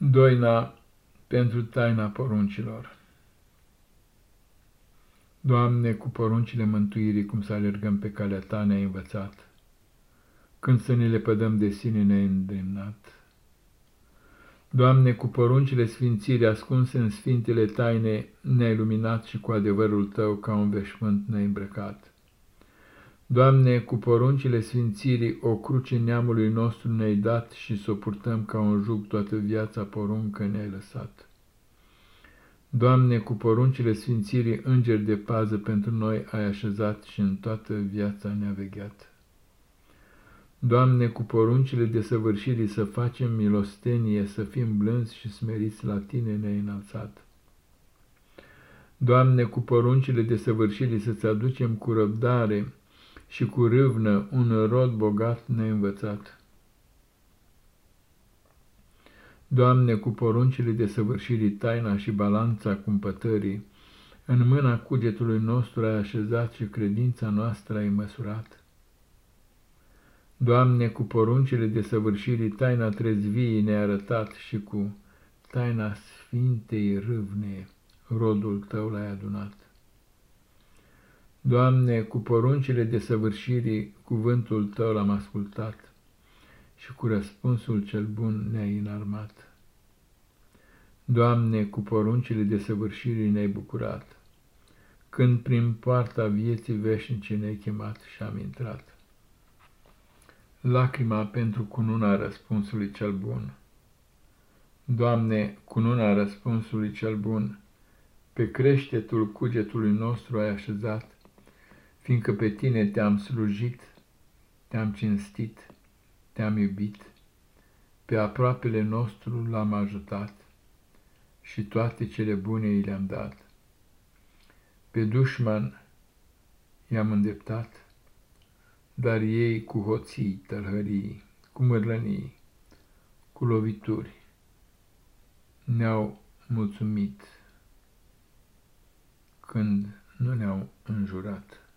Doina pentru taina poruncilor Doamne, cu poruncile mântuirii, cum să alergăm pe calea Ta ne-ai învățat, când să ne le pădăm de sine ne-ai îndemnat. Doamne, cu poruncile sfințirii ascunse în sfintele taine ne-ai luminat și cu adevărul Tău ca un veșmânt ne-ai îmbrăcat. Doamne, cu poruncile sfințirii, o cruce neamului nostru ne-ai dat și să o purtăm ca un jug toată viața poruncă ne-ai lăsat. Doamne, cu poruncile sfințirii, îngeri de pază pentru noi ai așezat și în toată viața ne-a vegheat. Doamne, cu poruncile de săvârșirii să facem milostenie, să fim blânzi și smeriți la Tine ne-ai înălțat. Doamne, cu poruncile de săvârșirii să-ți aducem cu răbdare, și cu râvnă un rod bogat neînvățat. Doamne, cu poruncile de săvârșirii taina și balanța cumpătării, în mâna cugetului nostru ai așezat și credința noastră ai măsurat. Doamne, cu poruncile de săvârșirii taina trezviei ne-ai arătat și cu taina sfintei râvne rodul Tău l-ai adunat. Doamne, cu poruncile de săvârșirii, cuvântul Tău l-am ascultat și cu răspunsul cel bun ne-ai înarmat. Doamne, cu poruncile de săvârșirii ne-ai bucurat, când prin poarta vieții veșnice ne-ai chemat și am intrat. Lacrima pentru cununa răspunsului cel bun. Doamne, cununa răspunsului cel bun, pe creștetul cugetului nostru ai așezat, fiindcă pe tine te-am slujit, te-am cinstit, te-am iubit, pe aproapele nostru l-am ajutat și toate cele bune i le-am dat. Pe dușman i-am îndeptat, dar ei cu hoții, tălhării, cu mărlănii, cu lovituri, ne-au mulțumit când nu ne-au înjurat.